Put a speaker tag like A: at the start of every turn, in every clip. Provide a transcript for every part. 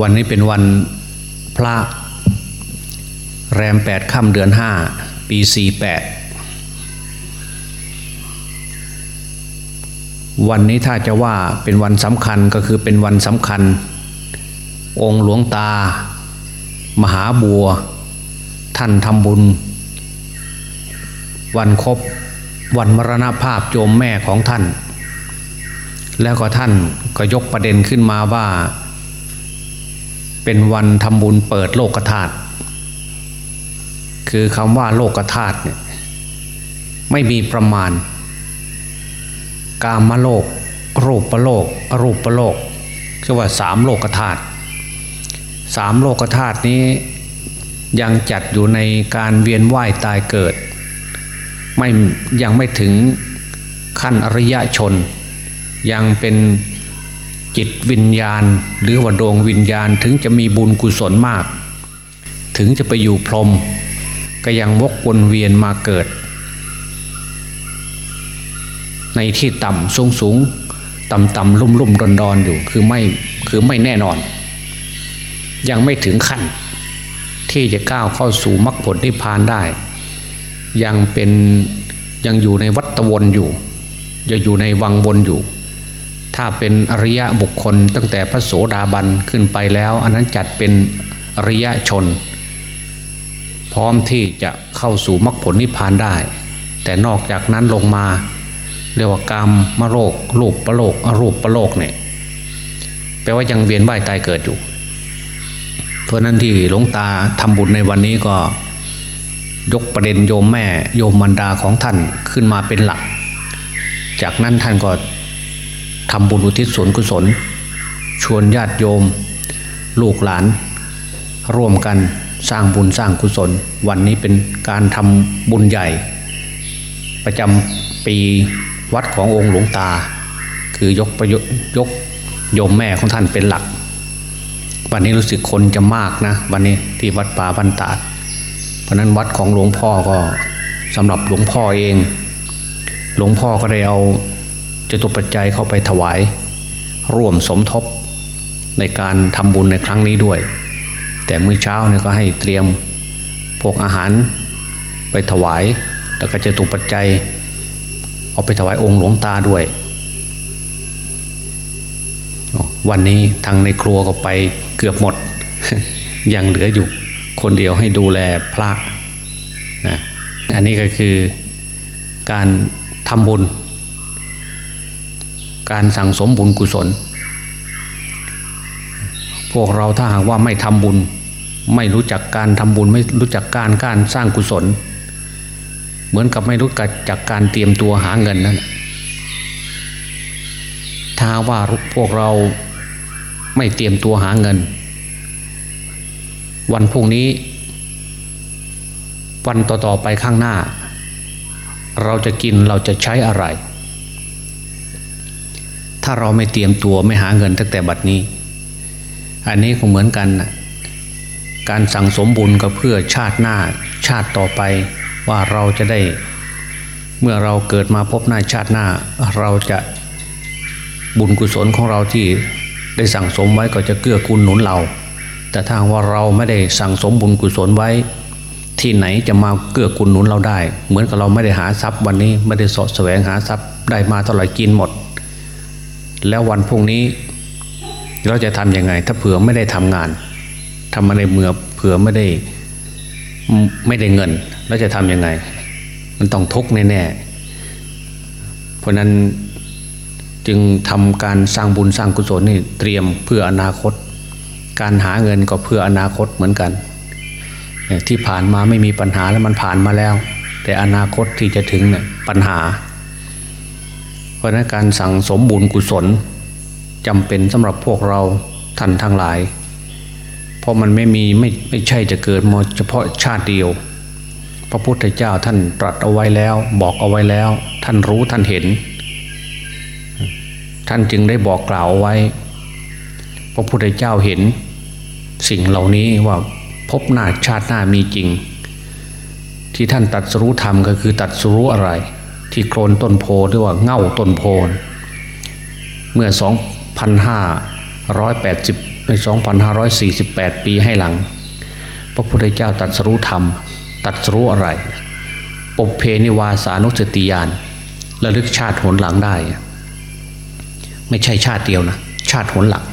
A: วันนี้เป็นวันพระแรมแปดค่ำเดือนห้าปีสี่แปดวันนี้ถ้าจะว่าเป็นวันสำคัญก็คือเป็นวันสำคัญ องค์หลวงตา มหาบัว ท่านทำบุญ วันครบวันมรณภาพโยมแม่ของท่าน แล้วก็ท่านก็ยกประเด็นขึ้นมาว่า เป็นวันทำบุญเปิดโลกธาตุคือคำว่าโลกธาตุเนี่ยไม่มีประมาณ กามโลก รูปโลก อรูปโลกเรียกว่าสามโลกธาตุสามโลกธาตุนี้ยังจัดอยู่ในการเวียนว่ายตายเกิด ไม่ยังไม่ถึงขั้นอริยชน ยังเป็น จิตวิญญาณหรือว่าดวงวิญญาณถึงจะมีบุญกุศลมาก ถึงจะไปอยู่พรมก็ยังวกวนเวียนมาเกิด ในที่ต่ำสูงสูงต่ำต่ำลุ่มลุ่มดอนดอนอยู่คือไม่คือไม่แน่นอน ยังไม่ถึงขั้น ที่จะก้าวเข้าสู่มรรคผลนิพพานได้ ยังเป็นยังอยู่ในวัฏวนอยู่ยังอยู่ในวังวนอยู่ ถ้าเป็นอริยะบุคคลตั้งแต่พระโสดาบันขึ้นไปแล้ว อันนั้นจัดเป็นอริยะชน พร้อมที่จะเข้าสู่มรรคผลนิพพานได้ แต่นอกจากนั้นลงมา เรียกว่ากรรมมโรครูปประโลกอรูปประโลกเนี่ยแปลว่ายังเวียนว่ายตายเกิดอยู่ เพราะนั้นที่หลวงตาทำบุญในวันนี้ก็ยกประเด็นโยมแม่โยมมันดาของท่านขึ้นมาเป็นหลัก จากนั้นท่านก็ ทำบุญอุทิศส่วนกุศล ชวนญาติโยม ลูกหลาน ร่วมกันสร้างบุญสร้างกุศล วันนี้เป็นการทำบุญใหญ่ ประจำปีวัดขององค์หลวงตา คือยกประยยกโยมแม่ของท่านเป็นหลัก วันนี้รู้สึกคนจะมากนะ วันนี้ที่วัดป่าบันตาดเพราะนั้นวัดของหลวงพ่อก็สำหรับหลวงพ่อเอง หลวงพ่อก็ได้เอา ตุปัจจัยเข้าไปถวาย ร่วมสมทบในการทำบุญในครั้งนี้ด้วย แต่มื้อเช้าเนี่ยก็ให้เตรียมพวกอาหารไปถวายแล้วก็จตุปัจจัย เอาไปถวายองค์หลวงตาด้วย วันนี้ทางในครัวก็ไปเกือบหมด ยังเหลืออยู่คนเดียวให้ดูแลพระนะอันนี้ก็คือการทำบุญ การสั่งสมบุญกุศล พวกเราถ้าหากว่าไม่ทำบุญ ไม่รู้จักการทำบุญไม่รู้จักการการสร้างกุศล เหมือนกับไม่รู้จักการเตรียมตัวหาเงินนั่นถ้าว่าพวกเราไม่เตรียมตัวหาเงิน วันพรุ่งนี้ วันต่อๆไปข้างหน้า เราจะกินเราจะใช้อะไร ถ้าเราไม่เตรียมตัวไม่หาเงินตั้งแต่บัดนี้ อันนี้ก็เหมือนกันนะการสั่งสมบุญก็เพื่อชาติหน้าชาติต่อไปว่าเราจะได้ เมื่อเราเกิดมาพบหน้าชาติหน้า เราจะบุญกุศลของเราที่ได้สั่งสมไว้ก็จะเกื้อกูลหนุนเรา แต่ถ้าว่าเราไม่ได้สั่งสมบุญกุศลไว้ ที่ไหนจะมาเกื้อกูลหนุนเราได้ เหมือนกับเราไม่ได้หาทรัพย์วันนี้ไม่ได้สาะแสวงหาทรัพย์ได้มาเท่าไหร่กินหมด แล้ววันพรุ่งนี้ เราจะทำยังไง ถ้าเผื่อไม่ได้ทำงานทำมาในเมื่อเผื่อไม่ได้ไม่ได้เงินแล้วจะทำยังไง มันต้องทุกข์แน่ๆเพราะนั้นจึงทำการสร้างบุญสร้างกุศลนี่เตรียมเพื่ออนาคต การหาเงินก็เพื่ออนาคตเหมือนกัน ที่ผ่านมาไม่มีปัญหาแล้วมันผ่านมาแล้ว แต่อนาคตที่จะถึงเนี่ยปัญหา ราะนั้นการสั่งสมบุญกุศลจำเป็นสำหรับพวกเราท่านทั้งหลาย เพราะมันไม่มีไม่ไม่ใช่จะเกิดมาเฉพาะชาติเดียว พระพุทธเจ้าท่านตรัสเอาไว้แล้ว บอกเอาไว้แล้ว ท่านรู้ท่านเห็น ท่านจึงได้บอกกล่าวไว้ พระพุทธเจ้าเห็น สิ่งเหล่านี้ว่าพบหน้าชาติหน้ามีจริง ที่ท่านตัดสู้ธรรมก็คือตัดสู้อะไร ที่โคลนต้นโพหรือว่าเง่าต้นโพเมื่อสองพันห้าร้อยแปดสิบในสองพันห้าร้อยสี่สิบแปดปีให้หลัง พระพุทธเจ้าตรัสรู้ธรรมตรัสรู้อะไร ปบเพนิวาสานุสติยานระลึกชาติหนหลังได้ ไม่ใช่ชาติเดียวนะ ชาติหนหลัง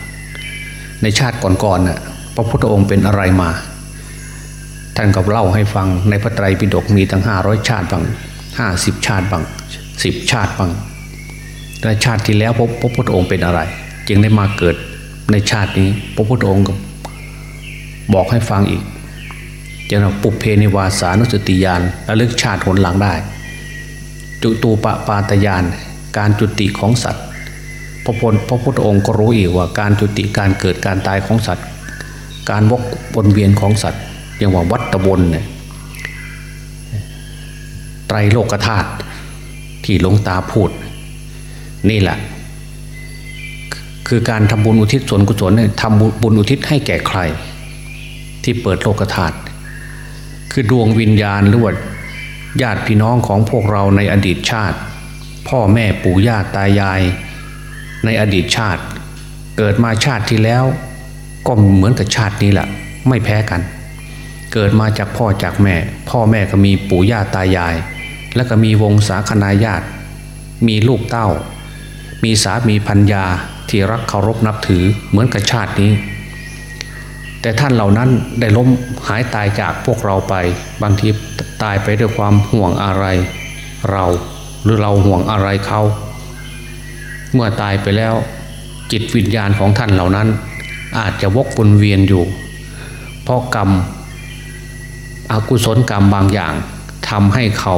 A: ในชาติก่อนๆน่ะพระพุทธองค์เป็นอะไรมา ท่านก็เล่าให้ฟังในพระไตรปิฎกมีตั้งห้าร้อยชาติบาง ห้าสิบชาติบางสิบชาติบางแต่ชาติที่แล้วพระพระพุทธองค์เป็นอะไร จึงได้มาเกิดในชาตินี้ พระพุทธองค์ก็บอกให้ฟังอีกจะนปุเพนิวาสานุสติยานระลึกชาติหนหลังได้ จุตูปปาตยาน การจุติของสัตว์พระพลพระพุทธองค์ก็รู้อีกว่าการจุติการเกิดการตายของสัตว์ การวกวนเวียนของสัตว์อย่างว่าวัฏวนเนี่ย ไตรโลกธาตุที่หลวงตาพูด นี่แหละ คือการทำบุญอุทิศส่วนกุศลเนี่ยทำบุญอุทิศให้แก่ใคร ที่เปิดโลกธาตุคือดวงวิญญาณหรือว่าญาติพี่น้องของพวกเราในอดีตชาติ พ่อแม่ปู่ย่าตายาย ในอดีตชาติ เกิดมาชาติที่แล้ว ก็เหมือนกับชาตินี้แหละไม่แพ้กัน เกิดมาจากพ่อจากแม่ พ่อแม่ก็มีปู่ย่าตายาย แล้วก็มีวงศาคณาญาติ มีลูกเต้า มีสามีพัญญาที่รักเคารพนับถือเหมือนกับชาตินี้ แต่ท่านเหล่านั้นได้ล้มหายตายจากพวกเราไป บางทีตายไปด้วยความห่วงอะไร เราหรือเราห่วงอะไรเขาเมื่อตายไปแล้ว จิตวิญญาณของท่านเหล่านั้น อาจจะวกวนเวียนอยู่ เพราะกรรมอากุศลกรรมบางอย่างทำให้เขา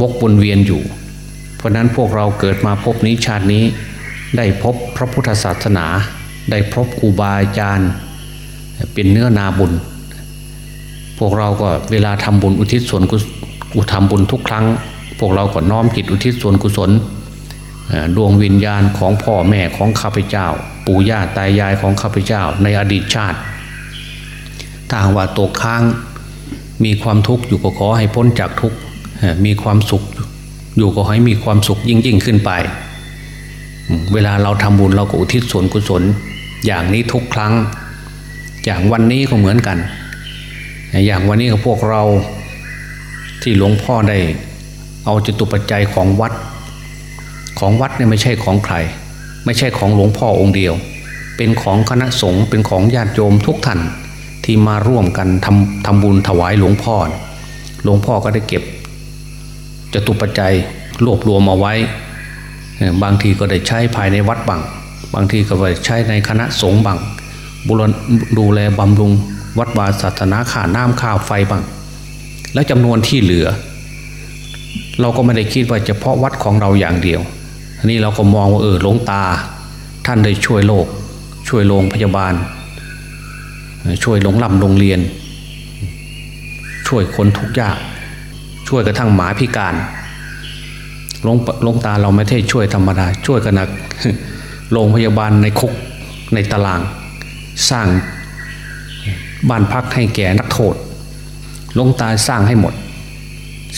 A: มกวนเวียนอยู่ เพราะนั้นพวกเราเกิดมาพบนี้ชาตินี้ ได้พบพระพุทธศาสนา ได้พบครูบาอาจารย์เป็นเนื้อนาบุญ พวกเราก็เวลาทำบุญอุทิศส่วนกุศลทำบุญทุกครั้ง พวกเราก็น้อมจิตอุทิศส่วนกุศลดวงวิญญาณของพ่อแม่ของข้าพเจ้า ปู่ย่าตายายของข้าพเจ้า ในอดีตชาติถ้าว่าตกค้างมีความทุกข์อยู่ก็ขอให้พ้นจากทุกข์ มีความสุข อยู่ก็ให้มีความสุขยิ่งยิ่งขึ้นไป เวลาเราทำบุญเราก็อุทิศส่วนกุศล อย่างนี้ทุกครั้ง อย่างวันนี้ก็เหมือนกัน อย่างวันนี้กับพวกเราที่หลวงพ่อได้ เอาจตุปัจจัยของวัด ของวัดเนี่ยไม่ใช่ของใคร ไม่ใช่ของหลวงพ่อองค์เดียว เป็นของคณะสงฆ์เป็นของญาติโยมทุกท่านที่มาร่วมกันทำทำบุญถวายหลวงพ่อ หลวงพ่อก็ได้เก็บ จตุปัจจัยรวบรวมมาไว้ บางทีก็ได้ใช้ภายในวัดบังบางทีก็ไปใช้ในคณะสงฆ์บังบุรดูแลบำรุงวัดวาศาสนาข่าน้ำข้าวไฟบังและจำนวนที่เหลือ เราก็ไม่ได้คิดว่าเฉพาะวัดของเราอย่างเดียวอันนี้เราก็มองว่าเออหลวงตา ท่านได้ช่วยโลก ช่วยโรงพยาบาล ช่วยโรงลำโรงเรียน ช่วยคนทุกข์ยาก ช่วยกระทั่งหมาพิการลงลงตาเราไม่ใช่ช่วยธรรมดา ช่วยกันนักโรงพยาบาลในคุกในตาราง สร้างบ้านพักให้แก่นักโทษลงตาสร้างให้หมด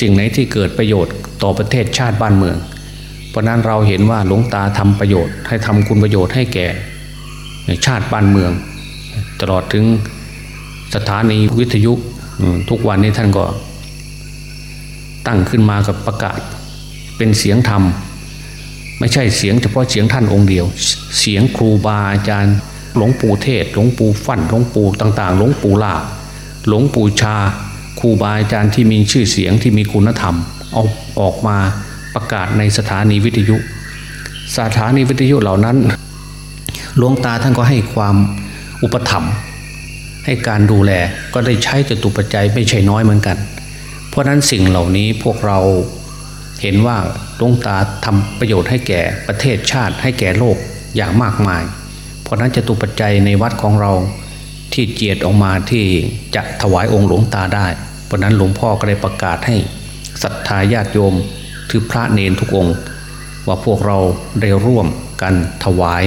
A: สิ่งไหนที่เกิดประโยชน์ต่อประเทศชาติบ้านเมือง เพราะนั้นเราเห็นว่าหลวงตาทำประโยชน์ ให้ทำคุณประโยชน์ให้แก่ชาติบ้านเมือง ตลอดถึงสถานีวิทยุทุกวันนี้ท่านก็ ตั้งขึ้นมากับประกาศ เป็นเสียงธรรม ไม่ใช่เสียงเฉพาะเสียงท่านองค์เดียว เสียงครูบาอาจารย์ หลวงปู่เทศ หลวงปู่ฟั่นหลวงปู่ต่าง ๆ หลวงปู่ลาหลวงปู่ชา ครูบาอาจารย์ที่มีชื่อเสียงที่มีคุณธรรม เอาออกมาประกาศในสถานีวิทยุ สถานีวิทยุเหล่านั้นหลวงตาท่านก็ให้ความอุปถัมภ์ให้การดูแลก็ได้ใช้จตุปัจจัยไม่ใช่น้อยเหมือนกัน ราะนั้นสิ่งเหล่านี้พวกเราเห็นว่าหลวงตาทำประโยชน์ให้แก่ประเทศชาติให้แก่โลกอย่างมากมาย เพราะนั้นจตุปัจจัยในวัดของเราที่เจียดออกมาที่จะถวายองค์หลวงตาได้ เพราะนั้นหลวงพ่อก็ได้ประกาศให้ศรัทธาญาติโยมถือพระเนนทุกองค์ ว่าพวกเราได้ร่วมกันถวาย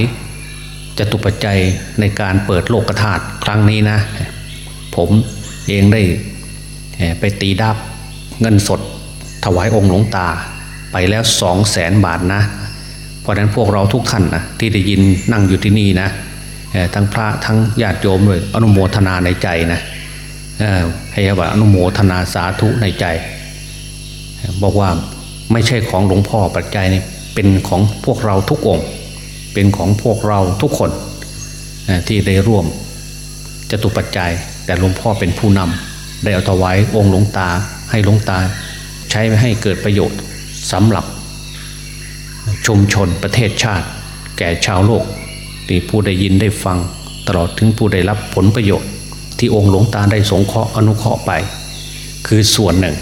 A: จตุปัจจัยในการเปิดโลกธาตุครั้งนี้นะ ผมเองได้ไปตีดับ เงินสดถวายองค์หลวงตาไปแล้วสองแสนบาทนะ เพราะนั้นพวกเราทุกท่านนะที่ได้ยินนั่งอยู่ที่นี่นะทั้งพระทั้งญาติโยมเลยอนุโมทนาในใจนะให้ว่าอนุโมทนาสาธุในใจ บอกว่าไม่ใช่ของหลวงพ่อปัจจัยนี่เป็นของพวกเราทุกองค์ เป็นของพวกเราทุกคนที่ได้ร่วมจตุปัจจัย แต่หลวงพ่อเป็นผู้นำได้เอาถวายองค์หลวงตา ให้หลวงตาใช้ให้เกิดประโยชน์สำหรับชุมชนประเทศชาติ แก่ชาวโลกที่ผู้ได้ยินได้ฟัง ตลอดถึงผู้ได้รับผลประโยชน์ ที่องค์หลวงตาได้สงเคราะห์อนุเคราะห์ไป คือส่วนหนึ่ง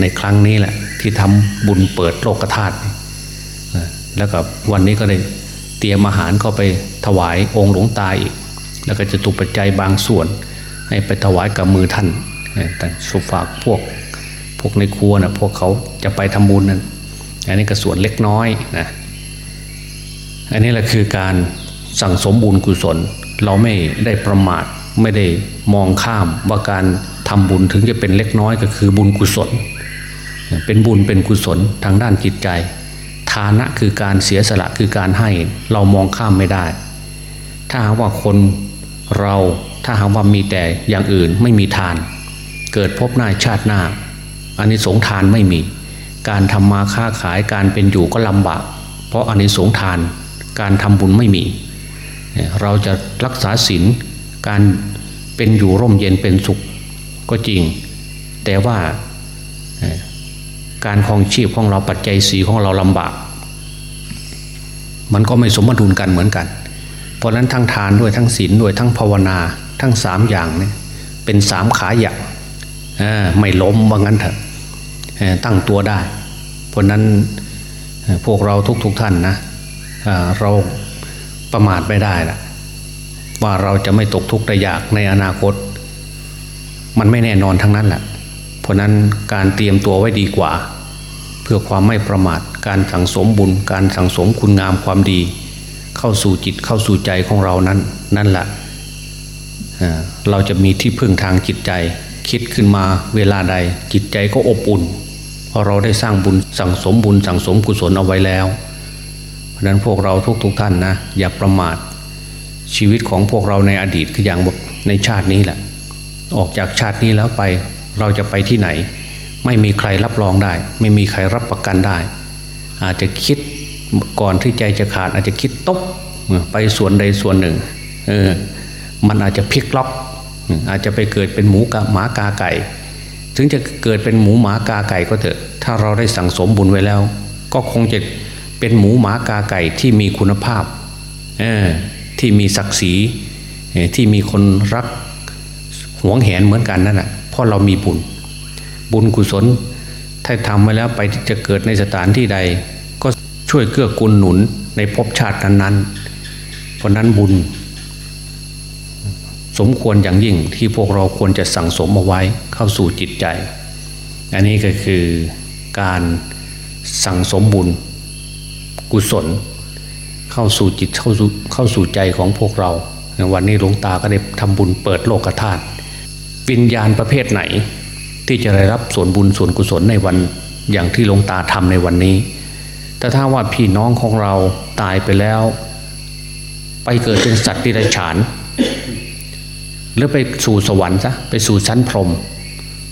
A: ในครั้งนี้แหละที่ทำบุญเปิดโลกธาตุแล้วก็วันนี้ก็ได้เตรียมอาหารก็ไปถวายองค์หลวงตาอีก แล้วก็จะตุปัจจัยบางส่วน ให้ไปถวายกับมือท่านแต่สุฝากพวก วกในครัวนะพวกเขาจะไปทำบุญนั้นอันนี้ก็ส่วนเล็กน้อยนะอันนี้แหละคือการสั่งสมบุญกุศล เราไม่ได้ประมาทไม่ได้มองข้ามว่าการทำบุญถึงจะเป็นเล็กน้อยก็คือบุญกุศล เป็นบุญเป็นกุศลทางด้านจิตใจทานะคือการเสียสละคือการให้เรามองข้ามไม่ได้ ถ้าหากว่าคนเราถ้าหากว่ามีแต่อย่างอื่นไม่มีทาน เกิดพบหน้าชาติหน้า อันนี้สงทานไม่มี การทำมาค้าขายการเป็นอยู่ก็ลำบาก เพราะอันนี้สงทานการทำบุญไม่มี เราจะรักษาศีลการเป็นอยู่ร่มเย็นเป็นสุขก็จริง แต่ว่าการคลองชีพของเราปัจจัยสีของเราลำบาก มันก็ไม่สมดุลกันเหมือนกัน เพราะนั้นทั้งทานด้วยทั้งศีลด้วยทั้งภาวนาทั้งสามอย่างเนี่ยเป็นสามขาอย่างไม่ล้มว่างั้นเถอะ ตั้งตัวได้ เพราะนั้นพวกเราทุกๆทท่านนะเราประมาทไม่ได้ละว่าเราจะไม่ตกทุกข์ได้ยากในอนาคต มันไม่แน่นอนทั้งนั้นแหละเพราะนั้นการเตรียมตัวไว้ดีกว่า เพื่อความไม่ประมาทการสั่งสมบุญ การสั่งสมคุณงามความดี เข้าสู่จิตเข้าสู่ใจของเรานั้น นั่นแหละเราจะมีที่พึ่งทางจิตใจ คิดขึ้นมาเวลาใดจิตใจก็อบอุ่น เพราะเราได้สร้างบุญสั่งสมบุญสั่งสมกุศลเอาไว้แล้ว เพราะนั้นพวกเราทุกๆทท่านนะ อย่าประมาท ชีวิตของพวกเราในอดีตคืออย่างในชาตินี้แหละ ออกจากชาตินี้แล้วไปเราจะไปที่ไหน ไม่มีใครรับรองได้ ไม่มีใครรับประกันได้ อาจจะคิดก่อนที่ใจจะขาด อาจจะคิดตกไปส่วนใดส่วนหนึ่งเออมันอาจจะพลิกล็อก อาจจะไปเกิดเป็นหมูกะหมากาไก่ ถึงจะเกิดเป็นหมูหมากาไก่ก็เถอะ ถ้าเราได้สั่งสมบุญไว้แล้ว ก็คงจะเป็นหมูหมากาไก่ที่มีคุณภาพที่มีศักดิ์ศรีที่มีคนรักหวงแหนเหมือนกันนั่นแหะเพราะเรามีบุญ บุญกุศล ถ้าทำมาแล้วไปจะเกิดในสถานที่ใด ก็ช่วยเกื้อกูลหนุนในภพชาตินั้นๆเพราะนั้นบุญ สมควรอย่างยิ่งที่พวกเราควรจะสั่งสมเอาไว้เข้าสู่จิตใจ อันนี้ก็คือการสั่งสมบุญกุศล เข้าสู่จิตเข้าสู่เข้าสู่ใจของพวกเรา วันนี้หลวงตาก็ได้ทำบุญเปิดโลกธาตุวิญญาณประเภทไหน ที่จะได้รับส่วนบุญส่วนกุศลในวันอย่างที่หลวงตาทำในวันนี้ แต่ถ้าว่าพี่น้องของเราตายไปแล้ว ไปเกิดเป็นสัตว์ที่ไรฉาน หรือไปสู่สวรรค์ซะไปสู่ชั้นพรหม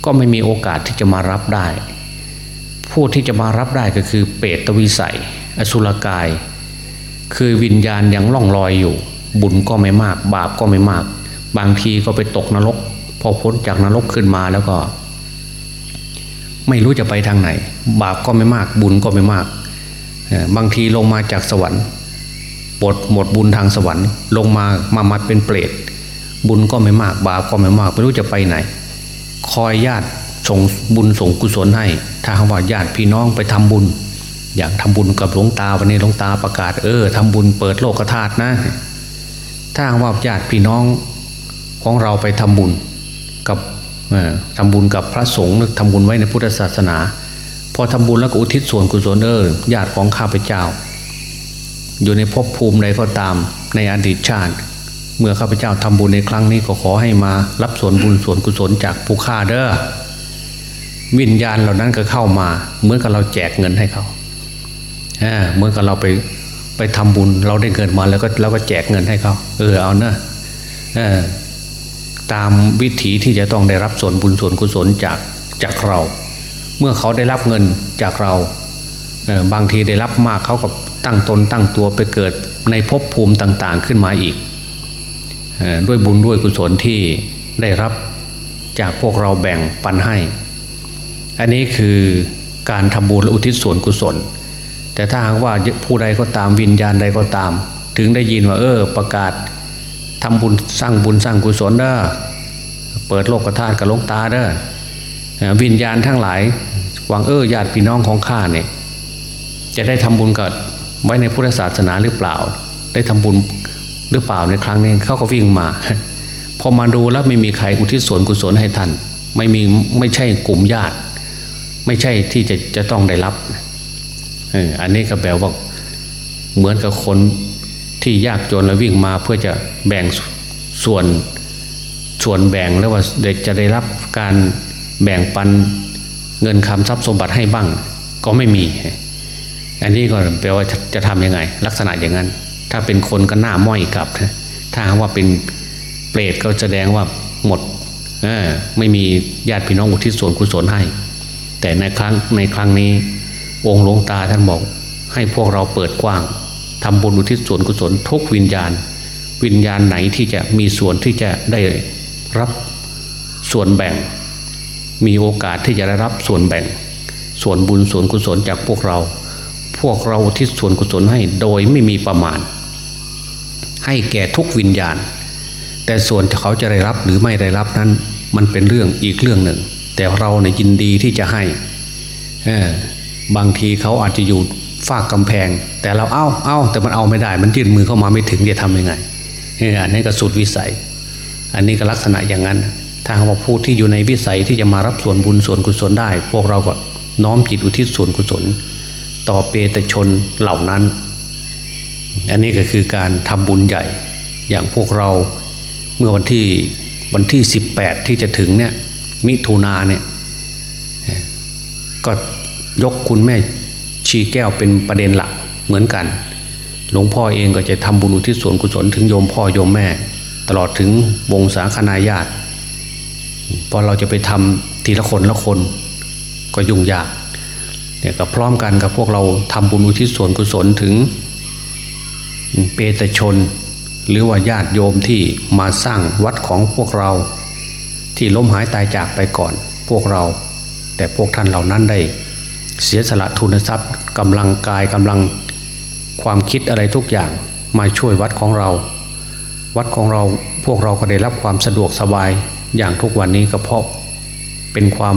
A: ก็ไม่มีโอกาสที่จะมารับได้ ผู้ที่จะมารับได้ก็คือเปรตวิสัย อสุรกาย คือวิญญาณยังล่องลอยอยู่ บุญก็ไม่มาก บาปก็ไม่มาก บางทีก็ไปตกนรก พอพ้นจากนรกขึ้นมาแล้วก็ ไม่รู้จะไปทางไหน บาปก็ไม่มาก บุญก็ไม่มาก บางทีลงมาจากสวรรค์บทหมดบุญทางสวรรค์ ลงมามามัดเป็นเปรต บุญก็ไม่มากบาปก็ไม่มากไม่รู้จะไปไหน คอยญาติส่งบุญส่งกุศลให้ ถ้าว่าญาติพี่น้องไปทำบุญ อย่างทำบุญกับหลวงตาวันนี้หลวงตาประกาศเออทำบุญเปิดโลกธาตุนะ ถ้าว่าญาติพี่น้องของเราไปทำบุญกับทำบุญกับพระสงฆ์ทำบุญไว้ในพุทธศาสนา พอทำบุญแล้วก็อุทิศส่วนกุศลเออญาติของข้าพเจ้า อยู่ในภพภูมิใดก็ตามในอดีตชาติ เมื่อข้าพเจ้าทำบุญในครั้งนี้ก็ขอให้มา รับส่วนบุญส่วนกุศลจากผู้ฆ่าเด้อวิญญาณเหล่านั้นก็เข้ามา เหมือนกับเราแจกเงินให้เขาเหมื่อกับเราไปไปทำบุญ เราได้เงินมาแล้วก็เราก็แจกเงินให้เขาเออเอาเนะเออตามวิถีที่จะต้องได้รับส่วนบุญส่วนกุศลจากจากเรา เมื่อเขาได้รับเงินจากเราเออบางทีได้รับมากเขาก็ตั้งตนตั้งตัวไปเกิดในภพภูมิต่าง ๆ ขึ้นมาอีก ด้วยบุญด้วยกุศลที่ได้รับจากพวกเราแบ่งปันให้ อันนี้คือการทำบุญและอุทิศส่วนกุศล แต่ถ้าหากว่าผู้ใดก็ตามวิญญาณใดก็ตาม ถึงได้ยินว่าเออประกาศทำบุญสร้างบุญสร้างกุศลเด้อเปิดโลกธาตุกับลวงตาเด้อวิญญาณทั้งหลายหวังเออญาติพี่น้องของข้าเนี่ยจะได้ทำบุญกับไว้ในพุทธศาสนาหรือเปล่า ได้ทำบุญ หรือเปล่าในครั้งนี้เขาก็วิ่งมาพอมาดูแล้วไม่มีใครอุทิศส่วนกุศลให้ท่าน ไม่มีไม่ใช่กลุ่มญาติ ไม่ใช่ที่จะจะต้องได้รับอันนี้ก็แปลว่าเหมือนกับคนที่ยากจนแล้ววิ่งมาเพื่อจะแบ่งส่วนส่วนแบ่งแล้วว่าเด็กจะได้รับการแบ่งปันเงินคำทรัพย์สมบัติให้บ้าง ก็ไม่มี อันนี้ก็แปลว่าจะจะทำยังไง ลักษณะอย่างนั้น ถ้าเป็นคนก็หน้าม้อยกลับถ้าว่าเป็นเปรตก็แสดงว่าหมดไม่มีญาติพี่น้องอุทิศส่วนกุศลให้ แต่ในครั้งในครั้งนี้ องค์หลวงตาท่านบอก ให้พวกเราเปิดกว้างทำบุญอุทิศส่วนกุศลทุกวิญญาณ วิญญาณไหนที่จะมีส่วนที่จะได้รับส่วนแบ่ง มีโอกาสที่จะได้รับส่วนแบ่ง ส่วนบุญส่วนกุศลจากพวกเรา พวกเราอุทิศส่วนกุศลให้โดยไม่มีประมาณ ให้แก่ทุกวิญญาณ แต่ส่วนเขาจะได้รับหรือไม่ได้รับนั้น มันเป็นเรื่องอีกเรื่องหนึ่ง แต่เราเนี่ยยินดีที่จะให้บางทีเขาอาจจะอยู่ฝากกำแพง แต่เราเอาเอาแต่มันเอาไม่ได้ มันยื่นมือเข้ามาไม่ถึงจะทำยังไงนี่อันนี้ก็สุดวิสัย อันนี้ก็ลักษณะอย่างนั้นถ้าว่าผู้ที่อยู่ในวิสัยที่จะมารับส่วนบุญส่วนกุศลได้ พวกเราก็น้อมจิตอุทิศส่วนกุศล ต่อเปตชนเหล่านั้น อันนี้ก็คือการทำบุญใหญ่ อย่างพวกเราเมื่อวันที่วันที่สิบแปดที่จะถึงเนี่ยมิถุนาเนี่ยก็ยกคุณแม่ชีแก้วเป็นประเด็นหลักเหมือนกัน หลวงพ่อเองก็จะทำบุญอุทิศส่วนกุศลถึงโยมพ่อโยมแม่ ตลอดถึงวงสาคนาญาติพอเราจะไปทำทีละคนละคนก็ยุ่งยากเนี่ยก็พร้อมกันกับพวกเราทำบุญอุทิศส่วนกุศลถึง เปตชน หรือว่าญาติโยมที่มาสร้างวัดของพวกเรา ที่ล้มหายตายจากไปก่อน พวกเรา แต่พวกท่านเหล่านั้นได้ เสียสละทุนทรัพย์กำลังกายกำลังความคิดอะไรทุกอย่างมาช่วยวัดของเรา วัดของเราพวกเราก็ได้รับความสะดวกสบายอย่างทุกวันนี้ก็เพราะเป็นความ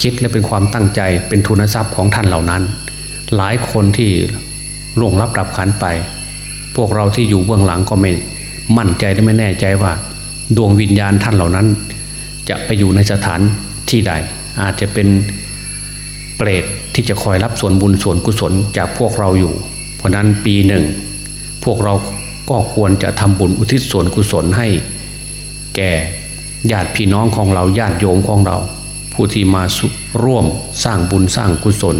A: คิดและเป็นความตั้งใจเป็นทุนทรัพย์ของท่านเหล่านั้น หลายคนที่ล่วงรับดับขันไป พวกเราที่อยู่เบื้องหลังก็ไม่มั่นใจและไม่แน่ใจว่า ดวงวิญญาณท่านเหล่านั้น จะไปอยู่ในสถานที่ใด อาจจะเป็นเปรตที่จะคอยรับส่วนบุญส่วนกุศลจากพวกเราอยู่ เพราะนั้นปีหนึ่ง พวกเราก็ควรจะทำบุญอุทิศส่วนกุศลให้ แก่ญาติพี่น้องของเราญาติโยมของเรา ผู้ที่มาร่วมสร้างบุญสร้างกุศล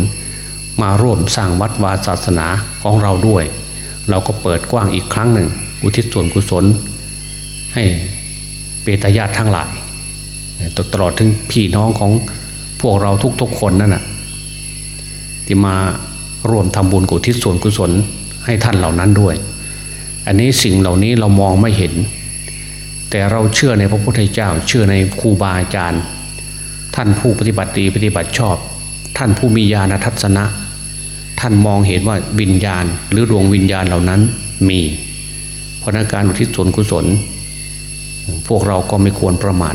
A: มาร่วมสร้างวัดวาศาสนาของเราด้วย เราก็เปิดกว้างอีกครั้งหนึ่ง อุทิศส่วนกุศล ให้เปตญาติทั้งหลายตลอดถึงพี่น้องของพวกเราทุกๆคนนั่นแหะที่มารวมทำบุญกุทิศส่วนกุศลให้ท่านเหล่านั้นด้วย อันนี้สิ่งเหล่านี้เรามองไม่เห็น แต่เราเชื่อในพระพุทธเจ้า เชื่อในครูบาอาจารย์ ท่านผู้ปฏิบัติดีปฏิบัติชอบ ท่านผู้มีญาณทัศนะ ท่านมองเห็นว่าวิญญาณหรือดวงวิญญาณเหล่านั้นมี เพราะนัการอุทิศส่วนกุศล พวกเราก็ไม่ควรประมาท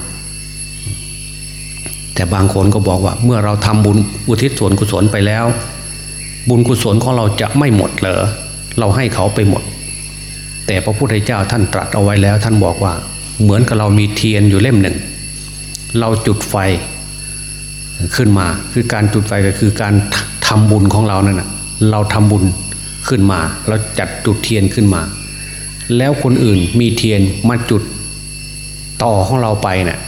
A: แต่บางคนก็บอกว่า เมื่อเราทำบุญอุทิศส่วนกุศลไปแล้ว บุญกุศลของเราจะไม่หมดเหรอเราให้เขาไปหมด แต่พระพุทธเจ้าท่านตรัสเอาไว้แล้ว ท่านบอกว่า เหมือนกับเรามีเทียนอยู่เล่มหนึ่ง เราจุดไฟขึ้นมา คือการจุดไฟก็คือการทำบุญของเรานั่นแหะ เราทำบุญขึ้นมา เราจัดจุดเทียนขึ้นมา แล้วคนอื่นมีเทียนมาจุดต่อของเราไปเนะ่ย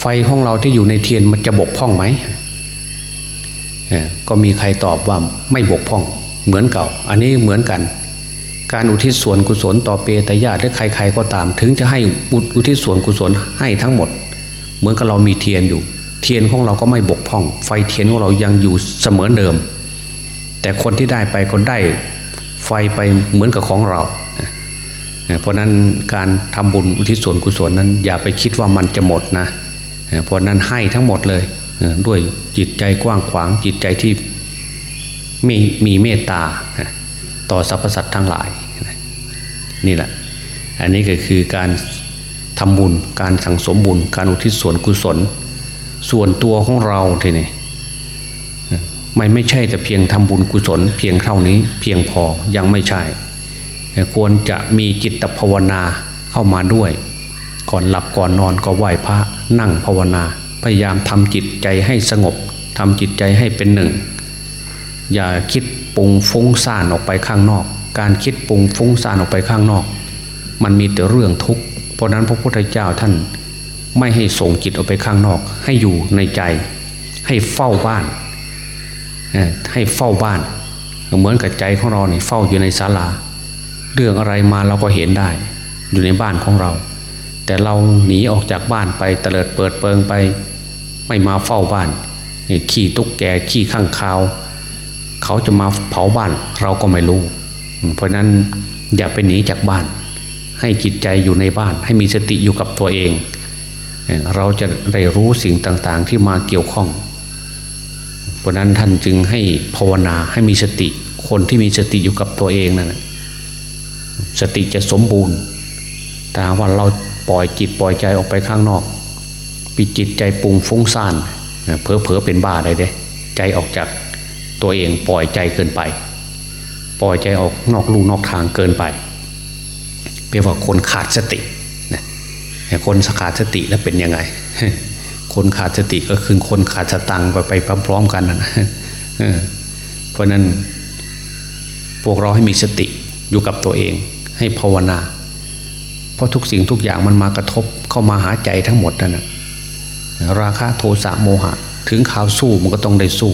A: ไฟของเราที่อยู่ในเทียนมันจะบกพร่องไหมก็มีใครตอบว่าไม่บกพร่องเหมือนเก่า อันนี้เหมือนกัน การอุทิศส่วนกุศลต่อเปตญาติหรือใคร ๆ ก็ตาม ถึงจะให้อุทิศส่วนกุศลให้ทั้งหมด เหมือนกับเรามีเทียนอยู่ ทียนของเราก็ไม่บกพร่อง ไฟเทียนของเรายังอยู่เสมอเดิม แต่คนที่ได้ไปก็ได้ไฟไปเหมือนกับของเรา เพราะนั้นการทำบุญอุทิศส่วนกุศลนั้น อย่าไปคิดว่ามันจะหมดนะ เพราะนั้นให้ทั้งหมดเลยด้วยจิตใจกว้างขวางจิตใจที่มีมีเมตตาต่อสรรพสัตว์ทั้งหลายนี่แหละ อันนี้ก็คือการทำบุญการสั่งสมบุญ การอุทิศส่วนกุศล ส่วนตัวของเราทีนี้ไม่ไม่ใช่แต่เพียงทำบุญกุศล เพียงเท่านี้เพียงพอยังไม่ใช่ ควรจะมีจิตภาวนาเข้ามาด้วย ก่อนหลับก่อนนอนก็ไหว้พระนั่งภาวนา พยายามทำจิตใจให้สงบทำจิตใจให้เป็นหนึ่ง อย่าคิดปุงฟุ้งซ่านออกไปข้างนอก การคิดปุงฟุ้งซ่านออกไปข้างนอก มันมีแต่เรื่องทุกข์เพราะนั้นพระพุทธเจ้าท่าน ไม่ให้ส่งจิตออกไปข้างนอก ให้อยู่ในใจ ให้เฝ้าบ้านให้เฝ้าบ้าน เหมือนกับใจของเราเนี่ยเฝ้าอยู่ในศาลา เรื่องอะไรมาเราก็เห็นได้ อยู่ในบ้านของเรา แต่เราหนีออกจากบ้านไปเตลิดเปิดเปิงไป ไม่มาเฝ้าบ้านขี่ตุ๊กแกขี่ข้างคาว เขาจะมาเผาบ้านเราก็ไม่รู้ เพราะนั้นอย่าไปหนีจากบ้าน ให้จิตใจอยู่ในบ้าน ให้มีสติอยู่กับตัวเอง เราจะได้รู้สิ่งต่างๆที่มาเกี่ยวข้อง เพราะนั้นท่านจึงให้ภาวนาให้มีสติ คนที่มีสติอยู่กับตัวเองนั่นสติจะสมบูรณ์ แต่ว่าเราปล่อยจิตปล่อยใจออกไปข้างนอกปีจิตใจปุงฟุ้งซ่านเผลอเผลอเป็นบ้าได้เด้ใจออกจากตัวเองปล่อยใจเกินไป ปล่อยใจออกนอกลู่นอกทางเกินไปเรียกว่าคนขาดสติ คนขาดสติแล้วเป็นยังไง คนขาดสติก็คือคนขาดสตังไปไปพร้อมๆกันนะเพราะนั้นพวกเราให้มีสติอยู่กับตัวเอง ให้ภาวนา เพราะทุกสิ่งทุกอย่างมันมากระทบเข้ามาหาใจทั้งหมดนั่นนะราคะโทสะโมหะ ถึงข่าวสู้มันก็ต้องได้สู้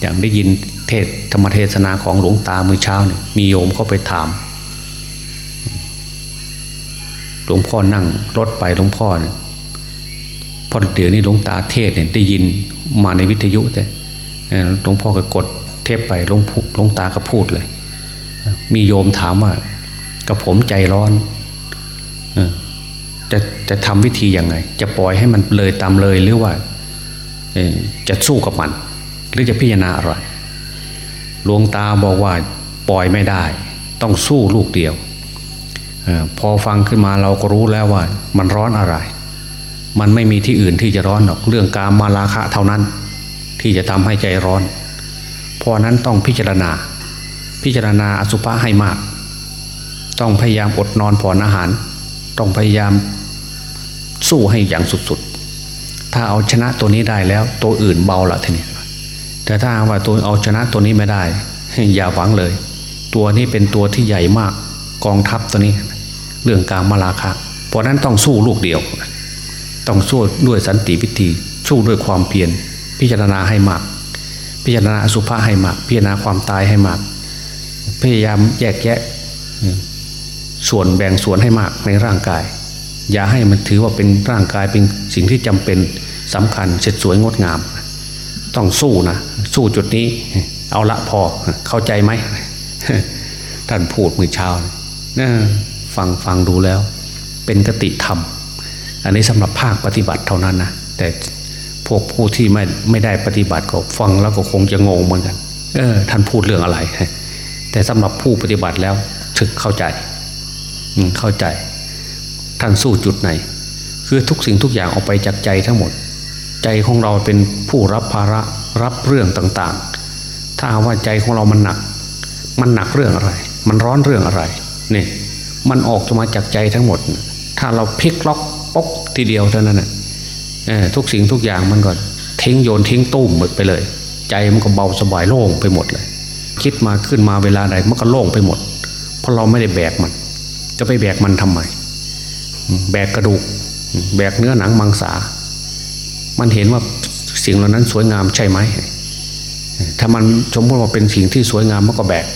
A: อย่างได้ยินเทศธรรมเทศนาของหลวงตาเมื่อเช้าเนี่ยมีโยมเข้าไปถาม หลวงพ่อนั่งรถไปหลวงพ่อเนี่ยพอเดี๋ยวนี้หลวงตาเทศเนี่ยได้ยินมาในวิทยุแต่หลวงพ่อก็กดเทปไปหลวงหลวงตาก็พูดเลย มีโยมถามว่ากับผมใจร้อนจะจะทำวิธียังไง จะปล่อยให้มันเลยตามเลยหรือว่าจะสู้กับมัน หรือจะพิจารณาอะไรหลวงตาบอกว่าปล่อยไม่ได้ ต้องสู้ลูกเดียว พอฟังขึ้นมาเราก็รู้แล้วว่า มันร้อนอะไร มันไม่มีที่อื่นที่จะร้อนหรอกเรื่องการมาลาคะเท่านั้น ที่จะทำให้ใจร้อน เพราะนั้นต้องพิจารณา พิจารณาอสุภะให้มาก ต้องพยายามอดนอนผ่อนอาหาร ต้องพยายามสู้ให้อย่างสุดๆ ถ้าเอาชนะตัวนี้ได้แล้ว ตัวอื่นเบาละทีนี้แต่ถ้าว่าตัวเอาชนะตัวนี้ไม่ได้ อย่าหวังเลย ตัวนี้เป็นตัวที่ใหญ่มากกองทัพตัวนี้ เรื่องการมาลาคะ เพราะนั้นต้องสู้ลูกเดียว ต้องสู้ด้วยสันติวิธีสู้ด้วยความเพียรพิจารณาให้มาก พิจารณาสุภาให้มาก พิจารณาความตายให้มาก พยายามแยกแยะ ส่วนแบ่งส่วนให้มากในร่างกาย อย่าให้มันถือว่าเป็นร่างกายเป็นสิ่งที่จำเป็นสำคัญเสร็จสวยงดงาม ต้องสู้นะสู้จุดนี้เอาละพอเข้าใจไหมท่านพูดมือเช้านะ ฟังฟังดูแล้ว เป็นกติธรรม อันนี้สำหรับภาคปฏิบัติเท่านั้นนะแต่พวกผู้ที่ไม่ไม่ได้ปฏิบัติก็ฟังแล้วก็คงจะงงเหมือนกัน เออ ท่านพูดเรื่องอะไร แต่สำหรับผู้ปฏิบัติแล้วถึกเข้าใจเข้าใจ ท่านสู้จุดไหน คือทุกสิ่งทุกอย่างออกไปจากใจทั้งหมด ใจของเราเป็นผู้รับภาระรับเรื่องต่างๆ ถ้าว่าใจของเรามันหนัก มันหนักเรื่องอะไร มันร้อนเรื่องอะไรนี่ มันออกมาจากใจทั้งหมด ถ้าเราพลิกล็อกป๊กทีเดียวเท่านั้นนะทุกสิ่งทุกอย่างมันก็ทิ้งโยนทิ้งตุ้มหมดไปเลย ใจมันก็เบาสบายโล่งไปหมดเลย คิดมาขึ้นมาเวลาใดมันก็โล่งไปหมด เพราะเราไม่ได้แบกมัน จะไปแบกมันทำไมแบกกระดูก แบกเนื้อหนังมังสา มันเห็นว่าสิ่งเหล่านั้นสวยงามใช่ไหมถ้ามันสมว่าเป็นสิ่งที่สวยงามมันก็แบก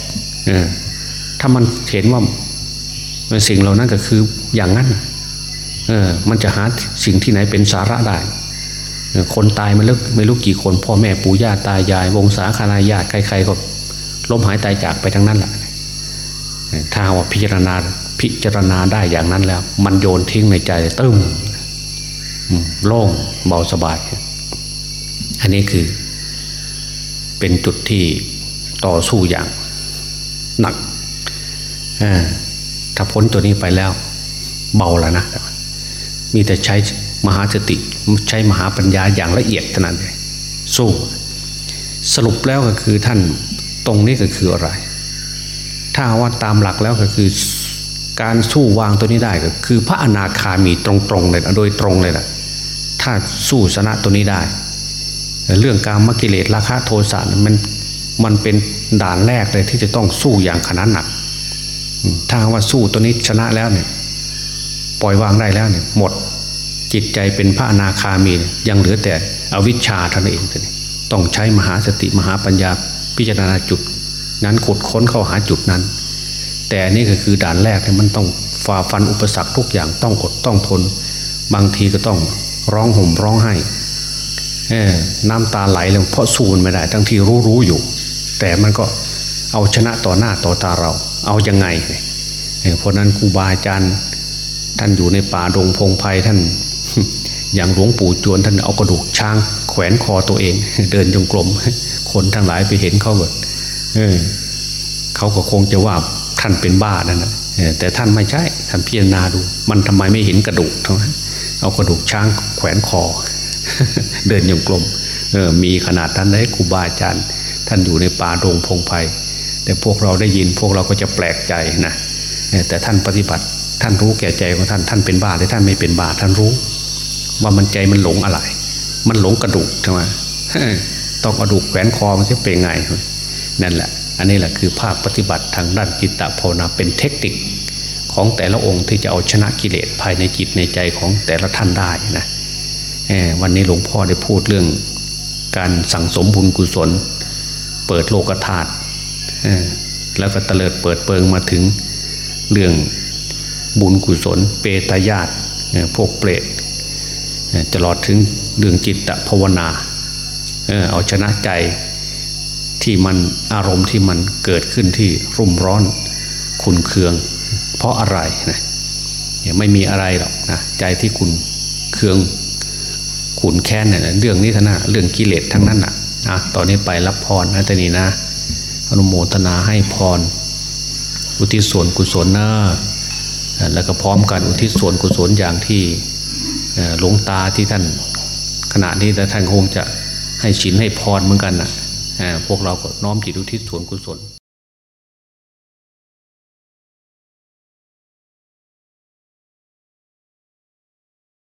A: เออถ้ามันเห็นว่า สิ่งเหล่านั้นก็คืออย่างนั้นเออมันจะหาสิ่งที่ไหนเป็นสาระได้ คนตายมาแล้วไม่รู้กี่คนพ่อแม่ปู่ย่าตายาย วงศาคณาญาติใครๆก็ล้มหายตายจากไปทั้งนั้นแหละถ้าว่าพิจารณาพิจารณาได้อย่างนั้นแล้ว มันโยนทิ้งในใจตึ้มโล่งเบาสบาย อันนี้คือ เป็นจุดที่ต่อสู้อย่างหนักอ่า ถ้าพ้นตัวนี้ไปแล้วเบาแล้วนะ มีแต่ใช้มหาสติใช้มหาปัญญาอย่างละเอียดเท่านั้นเลยสู้สรุปแล้วก็คือท่านตรงนี้ก็คืออะไร ถ้าว่าตามหลักแล้วก็คือการสู้วางตัวนี้ได้ก็คือ พระอนาคามีตรงๆเลยโดยตรงเลยแหละถ้าสู้ชนะตัวนี้ได้ เรื่องการมกิเลสราคะโทสะมันมันเป็นด่านแรกเลยที่จะต้องสู้อย่างขนาดหนัก ถ้าว่าสู้ตัวนี้ชนะแล้วเนี่ย ปล่อยวางได้แล้วเนี่ย หมดจิตใจเป็นพระอนาคามียังเหลือแต่อวิชชาเท่านั้นเองต้องใช้มหาสติมหาปัญญาพิจารณาจุด นั้นขุดค้นเข้าหาจุดนั้น แต่นี่ก็คือด่านแรกที่มันต้องฝ่าฟันอุปสรรคทุกอย่างต้องอดต้องทน บางทีก็ต้องร้องห่มร้องไห้น้ำตาไหลเลยเพราะสู้มันไม่ได้ ทั้งที่รู้รู้อยู่ แต่มันก็เอาชนะต่อหน้าต่อตาเรา เอายังไงเพราะนั้นครูบาอาจารย์ท่านอยู่ในป่าดงพงไพ่ท่าน อย่างหลวงปู่จวนท่านเอากระดูกช้าง แขวนคอตัวเอง เดินจงกรมคนทั้งหลายไปเห็นเขาแบบเออเขาก็คงจะว่าท่านเป็นบ้านั่นนะแต่ท่านไม่ใช่ท่านพิจารณาดู มันทำไมไม่เห็นกระดูกเท่านั้นเอากระดูกช้างแขวนคอ เดินจงกรมเออมีขนาดนั้นเลยครูบาอาจารย์ ท่านอยู่ในป่าดงพงไพ่ แต่พวกเราได้ยินพวกเราก็จะแปลกใจนะแต่ท่านปฏิบัติท่านรู้แก่ใจของท่านท่านเป็นบ้าหรือท่านไม่เป็นบ้าท่านรู้ ว่ามันใจมันหลงอะไร มันหลงกระดูกใช่ไหมต้องกระดูกแขวนคอมันจะเป็นไงนั่นแหละ อันนี้แหละคือภาคปฏิบัติทางด้านจิตตภาวนาเป็นเทคนิคของแต่ละองค์ที่จะเอาชนะกิเลสภายในจิตในใจของแต่ละท่านได้นะวันนี้หลวงพ่อได้พูดเรื่อง การสั่งสมบุญกุศล เปิดโลกธาตุ แล้วก็เตลิดเปิดเปิงมาถึงเรื่องบุญกุศล เปตายาตพวกเปรตตลอดถึงเรื่องจิตตภาวนาเอาชนะใจที่มันอารมณ์ที่มันเกิดขึ้นที่รุ่มร้อนขุนเคือง เพราะอะไรนะไม่มีอะไรหรอกนะใจที่ขุนเคืองขุนแค้นเนี่ยเรื่องนี้ท่านะเรื่องกิเลสทั้งนั้นนะนะตอนนี้ไปรับพรนะตนีนะ อนุโมทนาให้พร อุทิศส่วนกุศลนะแล้วก็พร้อมกันอุทิศส่วนกุศลอย่างที่หลวงตาที่ท่าน ขณะนี้แต่ท่านคงจะให้ชินให้พรเหมือนกันนะพวกเราก็น้อมจิตอุทิศส่วนกุศล